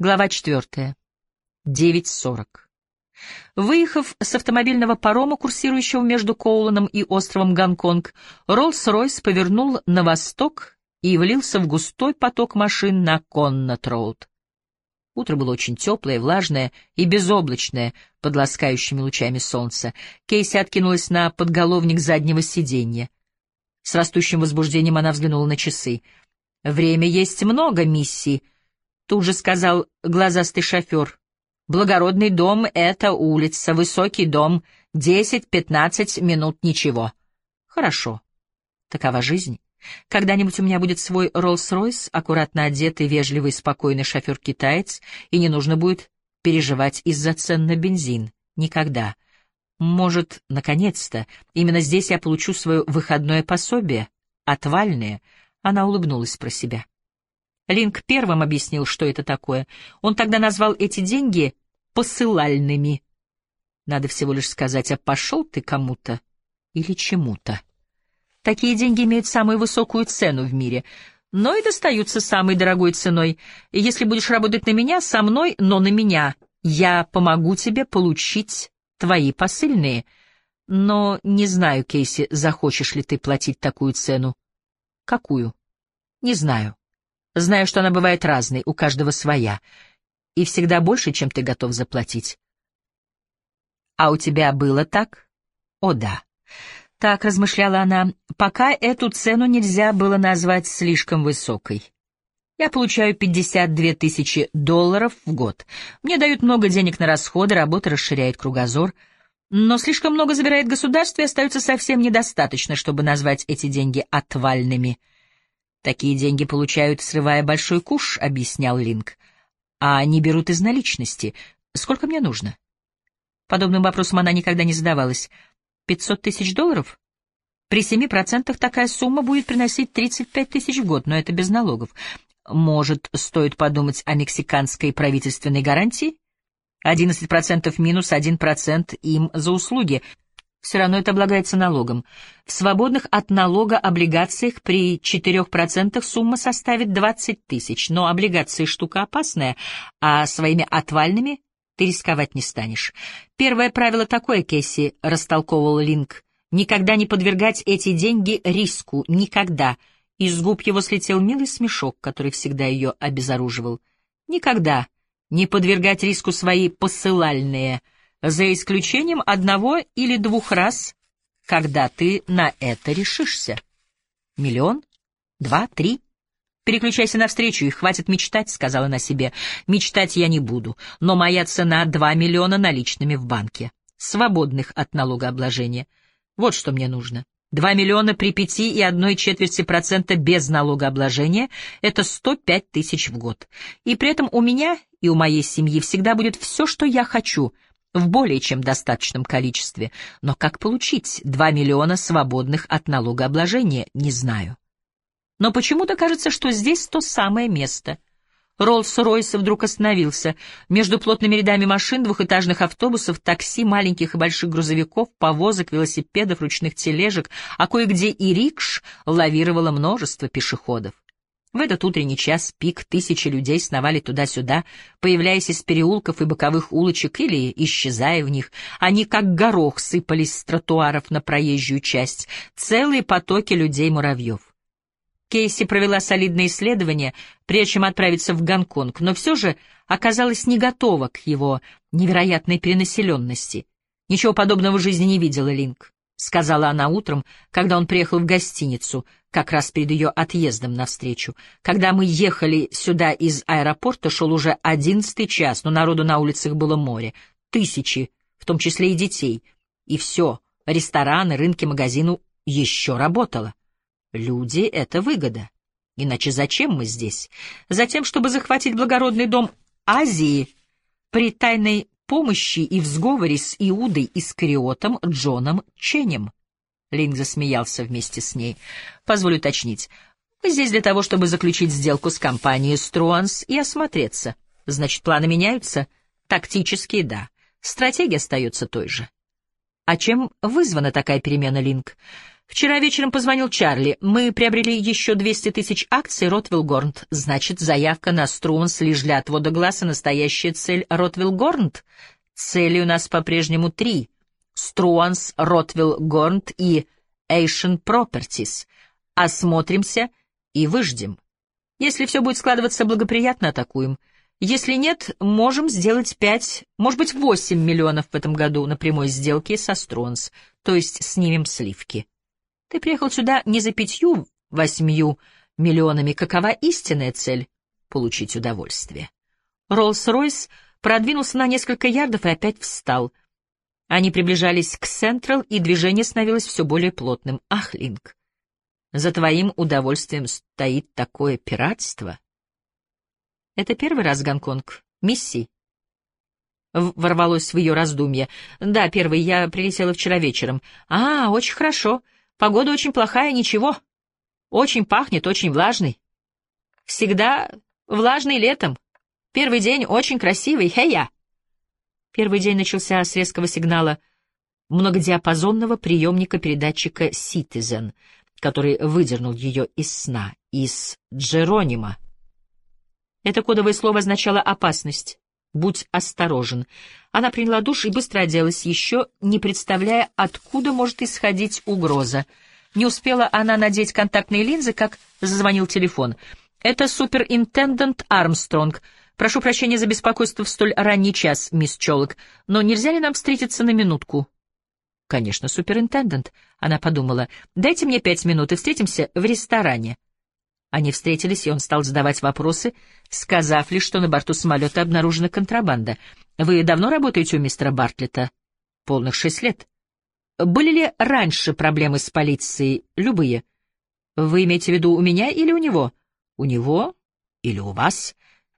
Глава 4. 9.40. Выехав с автомобильного парома, курсирующего между Коуланом и островом Гонконг, Роллс-Ройс повернул на восток и влился в густой поток машин на Коннот-Роуд. Утро было очень теплое, влажное и безоблачное под ласкающими лучами солнца. Кейси откинулась на подголовник заднего сиденья. С растущим возбуждением она взглянула на часы. «Время есть много, миссий», Тут же сказал глазастый шофер. «Благородный дом — это улица, высокий дом, десять-пятнадцать минут ничего». «Хорошо. Такова жизнь. Когда-нибудь у меня будет свой Роллс-Ройс, аккуратно одетый, вежливый, спокойный шофер-китаец, и не нужно будет переживать из-за цен на бензин. Никогда. Может, наконец-то, именно здесь я получу свое выходное пособие, отвальное». Она улыбнулась про себя. Линк первым объяснил, что это такое. Он тогда назвал эти деньги посылальными. Надо всего лишь сказать, а пошел ты кому-то или чему-то. Такие деньги имеют самую высокую цену в мире, но и достаются самой дорогой ценой. И если будешь работать на меня, со мной, но на меня, я помогу тебе получить твои посыльные. Но не знаю, Кейси, захочешь ли ты платить такую цену. Какую? Не знаю. Знаю, что она бывает разной, у каждого своя, и всегда больше, чем ты готов заплатить. А у тебя было так? О, да. Так, размышляла она, пока эту цену нельзя было назвать слишком высокой. Я получаю 52 тысячи долларов в год. Мне дают много денег на расходы, работа расширяет кругозор, но слишком много забирает государство и остается совсем недостаточно, чтобы назвать эти деньги отвальными — Такие деньги получают, срывая большой куш, — объяснял Линк. А они берут из наличности. Сколько мне нужно? Подобным вопросом она никогда не задавалась. Пятьсот тысяч долларов? При семи процентах такая сумма будет приносить тридцать пять тысяч в год, но это без налогов. Может, стоит подумать о мексиканской правительственной гарантии? Одиннадцать процентов минус один процент им за услуги — все равно это облагается налогом. В свободных от налога облигациях при 4% сумма составит 20 тысяч, но облигации штука опасная, а своими отвальными ты рисковать не станешь. Первое правило такое, Кэсси, растолковывал Линк, никогда не подвергать эти деньги риску, никогда. Из губ его слетел милый смешок, который всегда ее обезоруживал. Никогда не подвергать риску свои посылальные – за исключением одного или двух раз, когда ты на это решишься. Миллион? Два? Три? Переключайся навстречу, и хватит мечтать, — сказала она себе. Мечтать я не буду, но моя цена — два миллиона наличными в банке, свободных от налогообложения. Вот что мне нужно. Два миллиона при пяти и одной четверти процента без налогообложения — это сто пять тысяч в год. И при этом у меня и у моей семьи всегда будет все, что я хочу — в более чем достаточном количестве, но как получить 2 миллиона свободных от налогообложения, не знаю. Но почему-то кажется, что здесь то самое место. Роллс-Ройс вдруг остановился. Между плотными рядами машин, двухэтажных автобусов, такси, маленьких и больших грузовиков, повозок, велосипедов, ручных тележек, а кое-где и рикш лавировало множество пешеходов. В этот утренний час пик тысячи людей сновали туда-сюда, появляясь из переулков и боковых улочек или исчезая в них. Они как горох сыпались с тротуаров на проезжую часть, целые потоки людей-муравьев. Кейси провела солидное исследование, прежде чем отправиться в Гонконг, но все же оказалась не готова к его невероятной перенаселенности. Ничего подобного в жизни не видела Линк. — сказала она утром, когда он приехал в гостиницу, как раз перед ее отъездом навстречу. Когда мы ехали сюда из аэропорта, шел уже одиннадцатый час, но народу на улицах было море. Тысячи, в том числе и детей. И все, рестораны, рынки, магазины еще работало. Люди — это выгода. Иначе зачем мы здесь? Затем, чтобы захватить благородный дом Азии при тайной помощи и в сговоре с Иудой Искариотом Джоном Ченем. Линк засмеялся вместе с ней. «Позволю уточнить. Мы здесь для того, чтобы заключить сделку с компанией Струанс и осмотреться. Значит, планы меняются? Тактические, да. Стратегия остается той же». «А чем вызвана такая перемена, Линк?» Вчера вечером позвонил Чарли. Мы приобрели еще 200 тысяч акций Ротвилл Горнт. Значит, заявка на Струнс лишь для отвода глаз и настоящая цель Ротвилл Горнт. Цели у нас по-прежнему три. Струанс, Ротвилл Горнт и Эйшен Пропертис. Осмотримся и выждем. Если все будет складываться благоприятно, атакуем. Если нет, можем сделать пять, может быть, восемь миллионов в этом году на прямой сделке со Стронс, то есть снимем сливки. Ты приехал сюда не за пятью, восьмью миллионами. Какова истинная цель? Получить удовольствие. Роллс-Ройс продвинулся на несколько ярдов и опять встал. Они приближались к Централ, и движение становилось все более плотным. Ах, Линк, за твоим удовольствием стоит такое пиратство? Это первый раз Гонконг. Миссии. Ворвалось в ее раздумье. Да, первый, я прилетела вчера вечером. А, очень хорошо. Погода очень плохая, ничего. Очень пахнет, очень влажный. Всегда влажный летом. Первый день очень красивый, хей-я. Первый день начался с резкого сигнала многодиапазонного приемника-передатчика Citizen, который выдернул ее из сна, из Джеронима. Это кодовое слово означало «опасность». «Будь осторожен». Она приняла душ и быстро оделась, еще не представляя, откуда может исходить угроза. Не успела она надеть контактные линзы, как зазвонил телефон. «Это суперинтендант Армстронг. Прошу прощения за беспокойство в столь ранний час, мисс Чолок, но нельзя ли нам встретиться на минутку?» «Конечно, суперинтендант», — она подумала. «Дайте мне пять минут и встретимся в ресторане». Они встретились, и он стал задавать вопросы, сказав лишь, что на борту самолета обнаружена контрабанда. «Вы давно работаете у мистера Бартлета?» «Полных шесть лет». «Были ли раньше проблемы с полицией? Любые?» «Вы имеете в виду у меня или у него?» «У него или у вас?»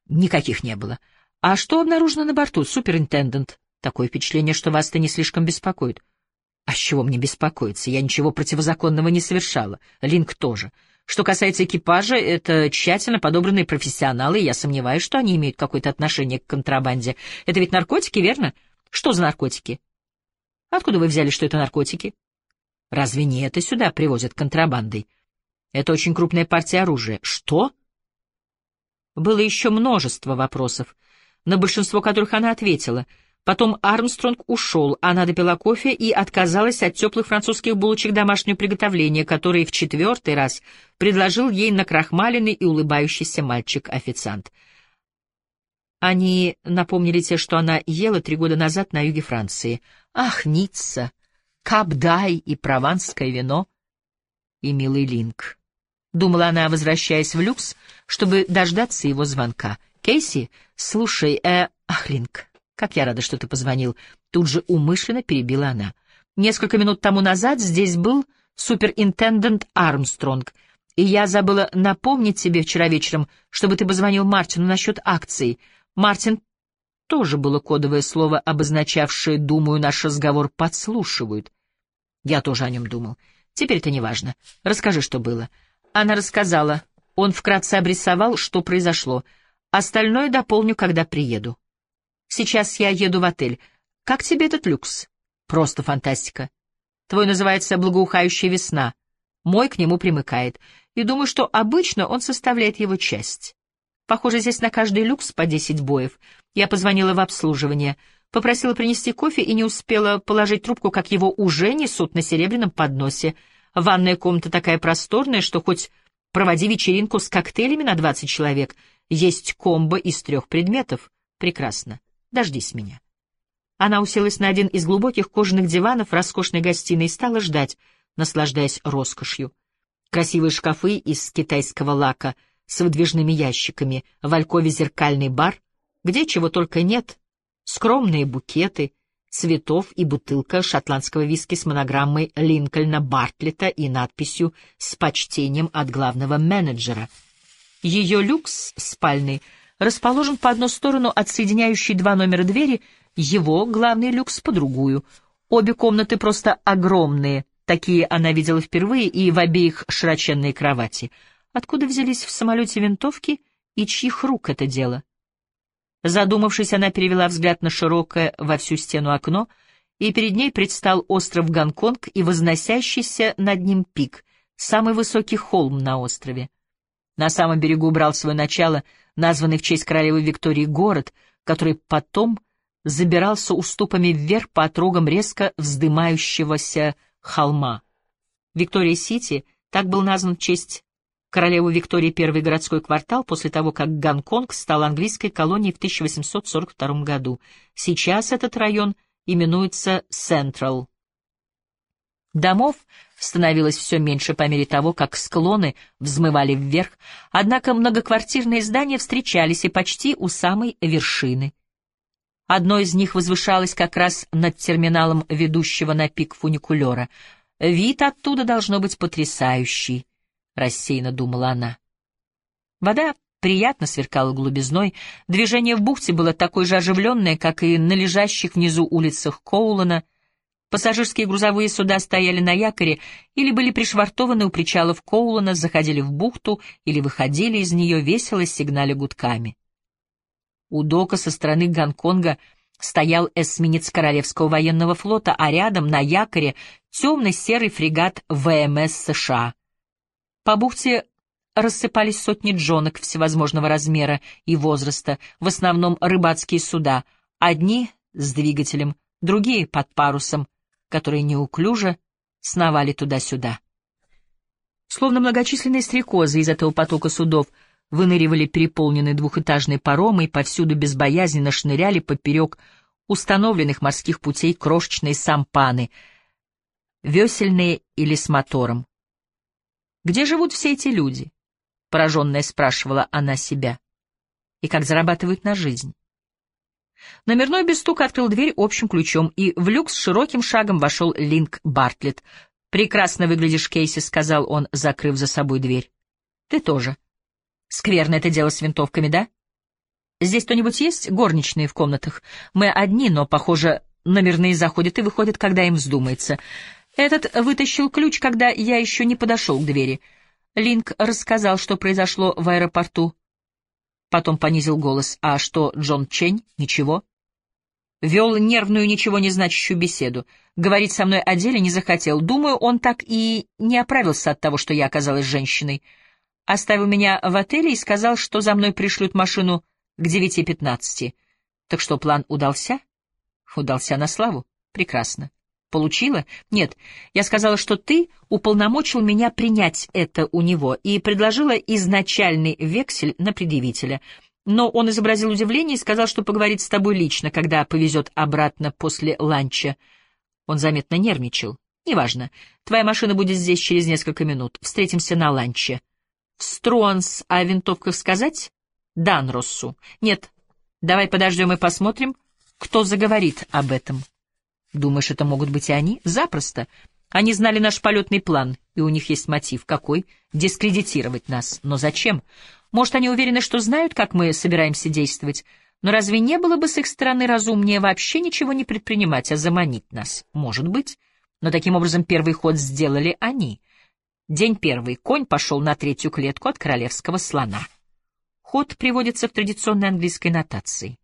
«Никаких не было». «А что обнаружено на борту, суперинтендент?» «Такое впечатление, что вас-то не слишком беспокоит». «А с чего мне беспокоиться? Я ничего противозаконного не совершала. Линк тоже». Что касается экипажа, это тщательно подобранные профессионалы, и я сомневаюсь, что они имеют какое-то отношение к контрабанде. Это ведь наркотики, верно? Что за наркотики? Откуда вы взяли, что это наркотики? Разве не это сюда привозят контрабандой? Это очень крупная партия оружия. Что? Было еще множество вопросов, на большинство которых она ответила — Потом Армстронг ушел, она допила кофе и отказалась от теплых французских булочек домашнего приготовления, которые в четвертый раз предложил ей накрахмаленный и улыбающийся мальчик-официант. Они напомнили те, что она ела три года назад на юге Франции. Ах, Ницца, Кабдай и прованское вино. И милый Линк. Думала она, возвращаясь в люкс, чтобы дождаться его звонка. «Кейси, слушай, э, ах, Линк, «Как я рада, что ты позвонил!» Тут же умышленно перебила она. «Несколько минут тому назад здесь был суперинтендент Армстронг, и я забыла напомнить тебе вчера вечером, чтобы ты позвонил Мартину насчет акций. Мартин тоже было кодовое слово, обозначавшее, думаю, наш разговор подслушивают. Я тоже о нем думал. Теперь это не важно. Расскажи, что было. Она рассказала. Он вкратце обрисовал, что произошло. Остальное дополню, когда приеду. Сейчас я еду в отель. Как тебе этот люкс? Просто фантастика. Твой называется «Благоухающая весна». Мой к нему примыкает. И думаю, что обычно он составляет его часть. Похоже, здесь на каждый люкс по десять боев. Я позвонила в обслуживание, попросила принести кофе и не успела положить трубку, как его уже несут на серебряном подносе. Ванная комната такая просторная, что хоть проводи вечеринку с коктейлями на двадцать человек, есть комбо из трех предметов. Прекрасно. Дождись меня. Она уселась на один из глубоких кожаных диванов роскошной гостиной и стала ждать, наслаждаясь роскошью. Красивые шкафы из китайского лака с выдвижными ящиками, в алькове зеркальный бар, где чего только нет, скромные букеты, цветов и бутылка шотландского виски с монограммой Линкольна Бартлета и надписью «С почтением от главного менеджера». Ее люкс спальный — расположен по одну сторону от соединяющей два номера двери, его главный люкс по другую. Обе комнаты просто огромные, такие она видела впервые, и в обеих широченные кровати. Откуда взялись в самолете винтовки и чьих рук это дело? Задумавшись, она перевела взгляд на широкое во всю стену окно и перед ней предстал остров Гонконг и возносящийся над ним пик, самый высокий холм на острове. На самом берегу брал свое начало названный в честь королевы Виктории город, который потом забирался уступами вверх по отрогам резко вздымающегося холма. Виктория-Сити так был назван в честь королевы Виктории первый городской квартал после того, как Гонконг стал английской колонией в 1842 году. Сейчас этот район именуется Централ. Домов становилось все меньше по мере того, как склоны взмывали вверх, однако многоквартирные здания встречались и почти у самой вершины. Одно из них возвышалось как раз над терминалом ведущего на пик фуникулера. Вид оттуда должно быть потрясающий, — рассеянно думала она. Вода приятно сверкала глубизной, движение в бухте было такое же оживленное, как и на лежащих внизу улицах Коулана. Пассажирские грузовые суда стояли на якоре или были пришвартованы у причалов Коулана, заходили в бухту или выходили из нее весело сигналя гудками. У дока со стороны Гонконга стоял эсминец Королевского военного флота, а рядом, на якоре, темно-серый фрегат ВМС США. По бухте рассыпались сотни джонок всевозможного размера и возраста, в основном рыбацкие суда, одни с двигателем, другие под парусом, которые неуклюже сновали туда-сюда. Словно многочисленные стрекозы из этого потока судов — выныривали переполненные двухэтажные паромы и повсюду безбоязненно шныряли поперек установленных морских путей крошечные сампаны, весельные или с мотором. «Где живут все эти люди?» — пораженная спрашивала она себя. «И как зарабатывают на жизнь?» Номерной без стука открыл дверь общим ключом, и в люкс широким шагом вошел Линк Бартлетт. «Прекрасно выглядишь, Кейси», — сказал он, закрыв за собой дверь. «Ты тоже», Скверно это дело с винтовками, да? Здесь кто-нибудь есть? Горничные в комнатах. Мы одни, но, похоже, номерные заходят и выходят, когда им вздумается. Этот вытащил ключ, когда я еще не подошел к двери. Линк рассказал, что произошло в аэропорту. Потом понизил голос. А что, Джон Чень? Ничего. Вел нервную, ничего не значащую беседу. Говорить со мной о деле не захотел. Думаю, он так и не оправился от того, что я оказалась женщиной оставил меня в отеле и сказал, что за мной пришлют машину к девяти пятнадцати. Так что план удался? Удался на славу. Прекрасно. Получила? Нет. Я сказала, что ты уполномочил меня принять это у него и предложила изначальный вексель на предъявителя. Но он изобразил удивление и сказал, что поговорит с тобой лично, когда повезет обратно после ланча. Он заметно нервничал. Неважно. Твоя машина будет здесь через несколько минут. Встретимся на ланче. В Струанс о винтовках сказать? Данроссу. Нет. Давай подождем и посмотрим, кто заговорит об этом. Думаешь, это могут быть и они? Запросто. Они знали наш полетный план, и у них есть мотив. Какой? Дискредитировать нас. Но зачем? Может, они уверены, что знают, как мы собираемся действовать? Но разве не было бы с их стороны разумнее вообще ничего не предпринимать, а заманить нас? Может быть. Но таким образом первый ход сделали они. День первый. Конь пошел на третью клетку от королевского слона. Ход приводится в традиционной английской нотации.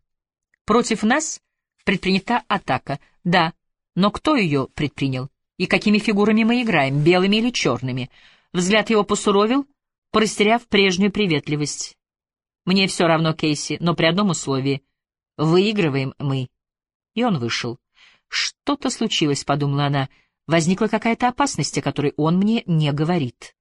Против нас предпринята атака. Да, но кто ее предпринял? И какими фигурами мы играем, белыми или черными? Взгляд его посуровил, порастеряв прежнюю приветливость. Мне все равно, Кейси, но при одном условии. Выигрываем мы. И он вышел. Что-то случилось, — подумала она, — возникла какая-то опасность, о которой он мне не говорит.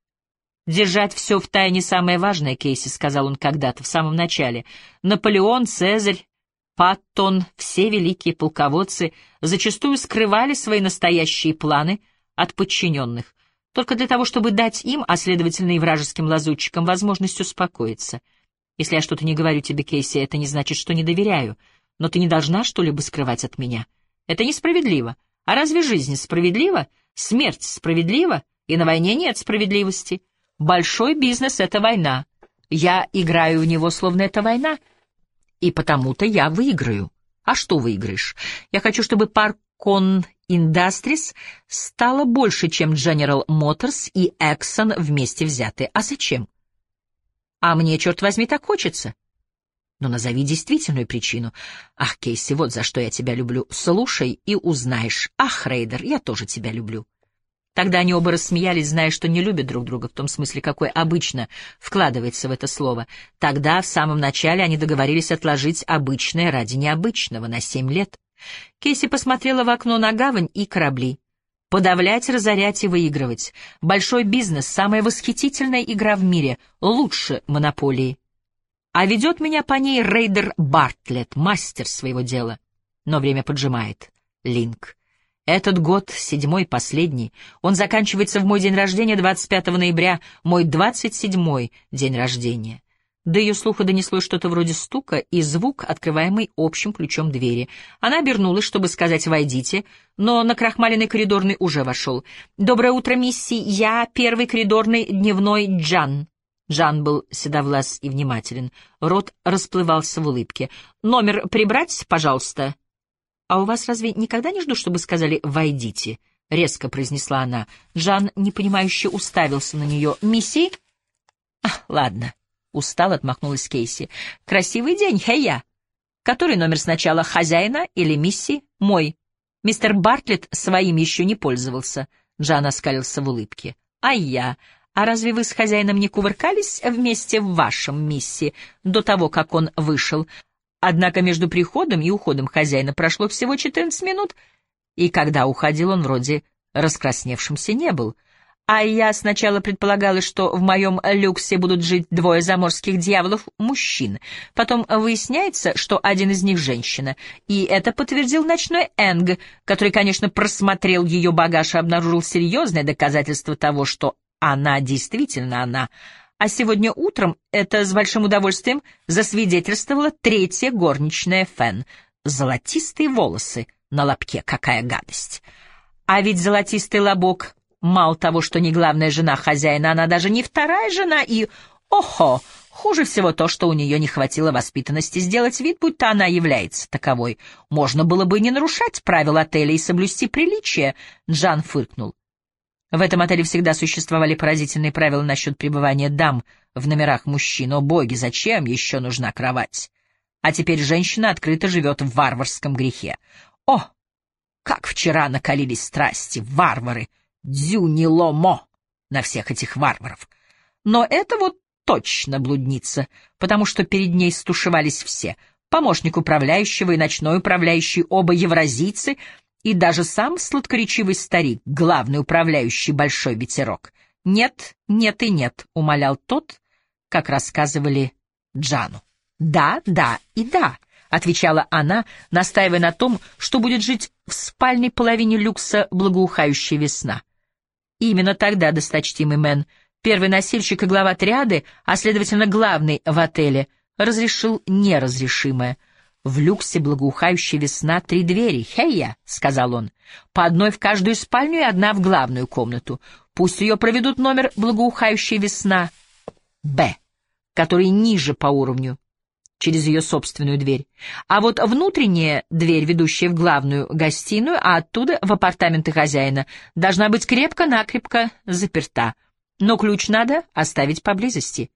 «Держать все в тайне самое важное, Кейси», — сказал он когда-то, в самом начале. «Наполеон, Цезарь, Паттон, все великие полководцы зачастую скрывали свои настоящие планы от подчиненных, только для того, чтобы дать им, а следовательно и вражеским лазутчикам, возможность успокоиться. Если я что-то не говорю тебе, Кейси, это не значит, что не доверяю, но ты не должна что-либо скрывать от меня. Это несправедливо. А разве жизнь справедлива? Смерть справедлива? И на войне нет справедливости. Большой бизнес — это война. Я играю в него, словно это война. И потому-то я выиграю. А что выиграешь? Я хочу, чтобы Паркон Industries стало больше, чем General Motors и Exxon вместе взятые. А зачем? А мне, черт возьми, так хочется. Но назови действительную причину. Ах, Кейси, вот за что я тебя люблю. Слушай и узнаешь. Ах, Рейдер, я тоже тебя люблю. Тогда они оба рассмеялись, зная, что не любят друг друга в том смысле, какой обычно вкладывается в это слово. Тогда, в самом начале, они договорились отложить обычное ради необычного на семь лет. Кейси посмотрела в окно на гавань и корабли. Подавлять, разорять и выигрывать. Большой бизнес — самая восхитительная игра в мире, лучше монополии. А ведет меня по ней рейдер Бартлетт, мастер своего дела. Но время поджимает. Линк. Этот год, седьмой, последний. Он заканчивается в мой день рождения, 25 ноября, мой 27-й день рождения. До ее слуха донеслось что-то вроде стука и звук, открываемый общим ключом двери. Она обернулась, чтобы сказать «войдите», но на крахмаленный коридорный уже вошел. «Доброе утро, мисси, я первый коридорный дневной Джан». Джан был седовлас и внимателен. Рот расплывался в улыбке. «Номер прибрать, пожалуйста». «А у вас разве никогда не жду, чтобы сказали «войдите»?» — резко произнесла она. Джан, непонимающе, уставился на нее. «Мисси?» «А, ладно». Устал отмахнулась Кейси. Красивый день, Хэя. Который номер сначала, хозяина или мисси? Мой. Мистер Бартлетт своим еще не пользовался. Джан оскалился в улыбке. А я? А разве вы с хозяином не кувыркались вместе в вашем мисси до того, как он вышел? Однако между приходом и уходом хозяина прошло всего четырнадцать минут, и когда уходил он вроде раскрасневшимся не был — а я сначала предполагала, что в моем люксе будут жить двое заморских дьяволов-мужчин. Потом выясняется, что один из них — женщина. И это подтвердил ночной Энг, который, конечно, просмотрел ее багаж и обнаружил серьезное доказательство того, что она действительно она. А сегодня утром это с большим удовольствием засвидетельствовала третья горничная Фен. Золотистые волосы на лобке, какая гадость! А ведь золотистый лобок Мало того, что не главная жена хозяина, она даже не вторая жена, и... Охо! Хуже всего то, что у нее не хватило воспитанности сделать вид, будто она является таковой. Можно было бы не нарушать правил отеля и соблюсти приличие, Джан фыркнул. В этом отеле всегда существовали поразительные правила насчет пребывания дам в номерах мужчин. О боги, зачем еще нужна кровать? А теперь женщина открыто живет в варварском грехе. О, как вчера накалились страсти, варвары! Дзюниломо на всех этих варваров. Но это вот точно блудница, потому что перед ней стушевались все — помощник управляющего и ночной управляющий, оба евразийцы, и даже сам сладкоречивый старик, главный управляющий Большой Ветерок. «Нет, нет и нет», — умолял тот, как рассказывали Джану. «Да, да и да», — отвечала она, настаивая на том, что будет жить в спальной половине люкса благоухающая весна. Именно тогда досточтимый Мэн, первый носильщик и глава триады, а следовательно главный в отеле, разрешил неразрешимое. «В люксе благоухающая весна три двери, хей-я», — сказал он, — «по одной в каждую спальню и одна в главную комнату. Пусть ее проведут номер благоухающая весна Б, который ниже по уровню, через ее собственную дверь. А вот внутренняя дверь, ведущая в главную гостиную, а оттуда в апартаменты хозяина, должна быть крепко-накрепко заперта. Но ключ надо оставить поблизости.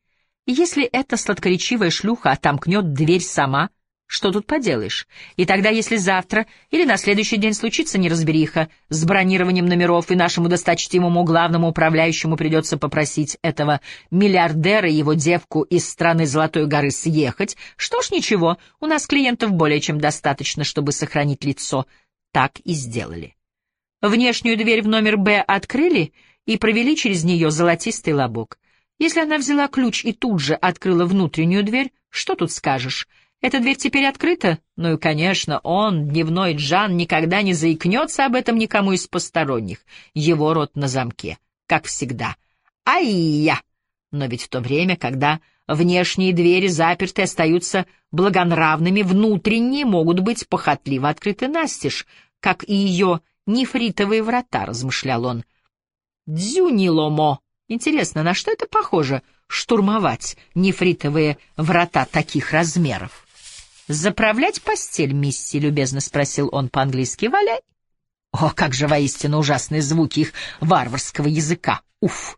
Если эта сладкоречивая шлюха отомкнет дверь сама, что тут поделаешь? И тогда, если завтра или на следующий день случится неразбериха с бронированием номеров, и нашему досточтимому главному управляющему придется попросить этого миллиардера и его девку из страны Золотой горы съехать, что ж, ничего, у нас клиентов более чем достаточно, чтобы сохранить лицо. Так и сделали. Внешнюю дверь в номер «Б» открыли и провели через нее золотистый лобок. Если она взяла ключ и тут же открыла внутреннюю дверь, что тут скажешь — эта дверь теперь открыта? Ну и, конечно, он, дневной Джан, никогда не заикнется об этом никому из посторонних. Его рот на замке, как всегда. Ай-я! Но ведь в то время, когда внешние двери заперты остаются благонравными, внутренние могут быть похотливо открыты настежь, как и ее нефритовые врата, размышлял он. Дзюниломо! Интересно, на что это похоже — штурмовать нефритовые врата таких размеров? «Заправлять постель, мисси?» — любезно спросил он по-английски. «Валяй». О, как же воистину ужасные звуки их варварского языка! Уф!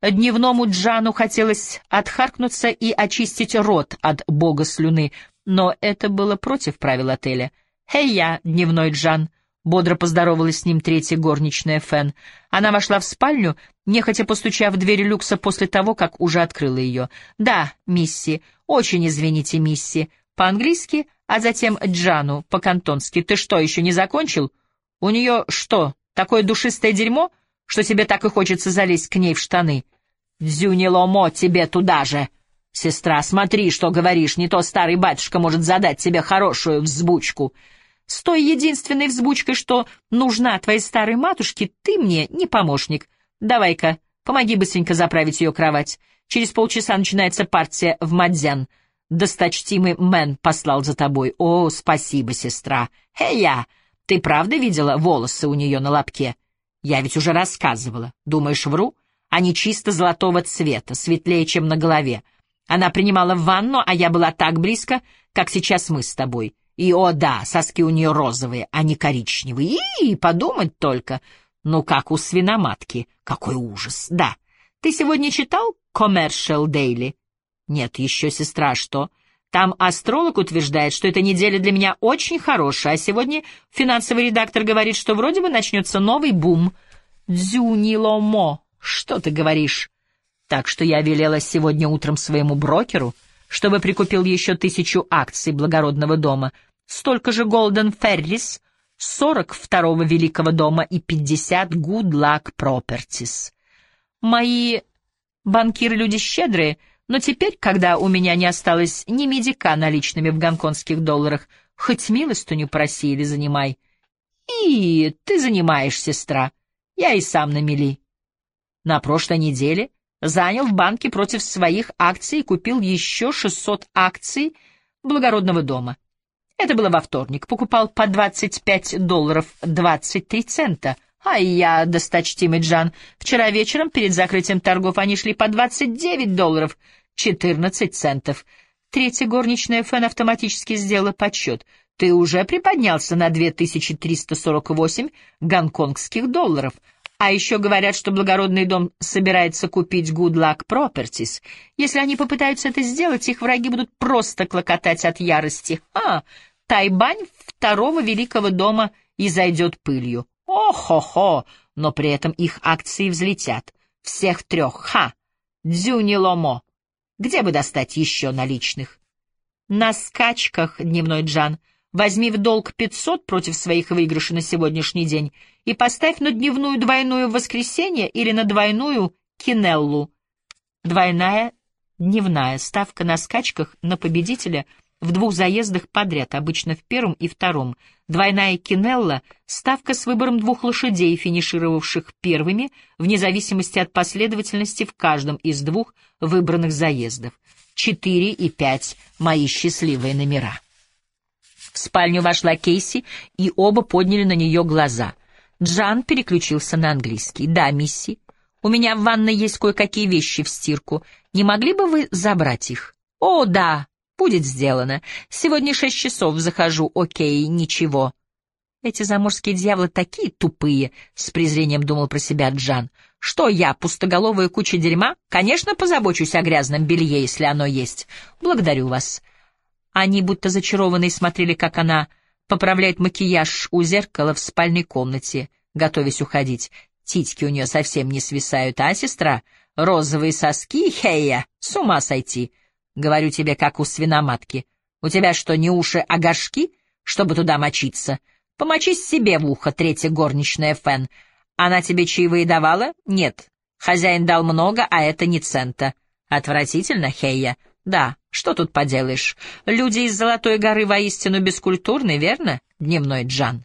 Дневному Джану хотелось отхаркнуться и очистить рот от бога слюны, но это было против правил отеля. «Хей я, дневной Джан!» — бодро поздоровалась с ним третья горничная Фен. Она вошла в спальню, нехотя постучав в дверь люкса после того, как уже открыла ее. «Да, мисси, очень извините, мисси». По-английски, а затем Джану, по-кантонски. «Ты что, еще не закончил? У нее что, такое душистое дерьмо?» что тебе так и хочется залезть к ней в штаны. Дзюниломо тебе туда же. Сестра, смотри, что говоришь, не то старый батюшка может задать тебе хорошую взбучку. С той единственной взбучкой, что нужна твоей старой матушке, ты мне не помощник. Давай-ка, помоги быстренько заправить ее кровать. Через полчаса начинается партия в Мадзян. Досточтимый Мэн послал за тобой. О, спасибо, сестра. Эй, я! Ты правда видела волосы у нее на лобке? Я ведь уже рассказывала. Думаешь, вру? Они чисто золотого цвета, светлее, чем на голове. Она принимала ванну, а я была так близко, как сейчас мы с тобой. И, о да, соски у нее розовые, а не коричневые. И, подумать только. Ну, как у свиноматки. Какой ужас. Да. Ты сегодня читал Commercial Daily? Нет, еще, сестра, что? Там астролог утверждает, что эта неделя для меня очень хорошая, а сегодня финансовый редактор говорит, что вроде бы начнется новый бум. Дзюниломо, что ты говоришь? Так что я велела сегодня утром своему брокеру, чтобы прикупил еще тысячу акций благородного дома, столько же Голден Феррис, сорок второго великого дома и пятьдесят Good Luck Properties. Мои банкиры люди щедрые — но теперь, когда у меня не осталось ни медика наличными в гонконгских долларах, хоть милостыню проси или занимай. И ты занимаешь, сестра. Я и сам на мели. На прошлой неделе занял в банке против своих акций и купил еще 600 акций благородного дома. Это было во вторник. Покупал по 25 долларов 23 цента. А я, досточтимый Джан, вчера вечером перед закрытием торгов они шли по 29 долларов 14 центов. Третья горничная Фэн автоматически сделала подсчет. Ты уже приподнялся на 2348 гонконгских долларов. А еще говорят, что благородный дом собирается купить Good Luck Properties. Если они попытаются это сделать, их враги будут просто клокотать от ярости. А, Тайбань второго великого дома и зайдет пылью. О-хо-хо! Но при этом их акции взлетят. Всех трех. Ха! Дзюниломо. Где бы достать еще наличных? На скачках, дневной Джан, возьми в долг 500 против своих выигрышей на сегодняшний день и поставь на дневную двойную в воскресенье или на двойную кинеллу. Двойная дневная ставка на скачках на победителя — в двух заездах подряд, обычно в первом и втором. Двойная кинелла — ставка с выбором двух лошадей, финишировавших первыми, вне зависимости от последовательности в каждом из двух выбранных заездов. Четыре и пять — мои счастливые номера. В спальню вошла Кейси, и оба подняли на нее глаза. Джан переключился на английский. «Да, мисси, у меня в ванной есть кое-какие вещи в стирку. Не могли бы вы забрать их?» «О, да!» Будет сделано. Сегодня шесть часов захожу. Окей, ничего. Эти заморские дьяволы такие тупые, — с презрением думал про себя Джан. Что я, пустоголовая куча дерьма? Конечно, позабочусь о грязном белье, если оно есть. Благодарю вас. Они, будто зачарованные, смотрели, как она поправляет макияж у зеркала в спальной комнате, готовясь уходить. Титьки у нее совсем не свисают, а, сестра? Розовые соски, хея, с ума сойти. Говорю тебе, как у свиноматки. У тебя что, не уши, а горшки, чтобы туда мочиться? Помочись себе в ухо, третья горничная Фен. Она тебе чаевые давала? Нет. Хозяин дал много, а это не цента. Отвратительно, Хейя. Да, что тут поделаешь? Люди из Золотой горы воистину бескультурны, верно, дневной Джан?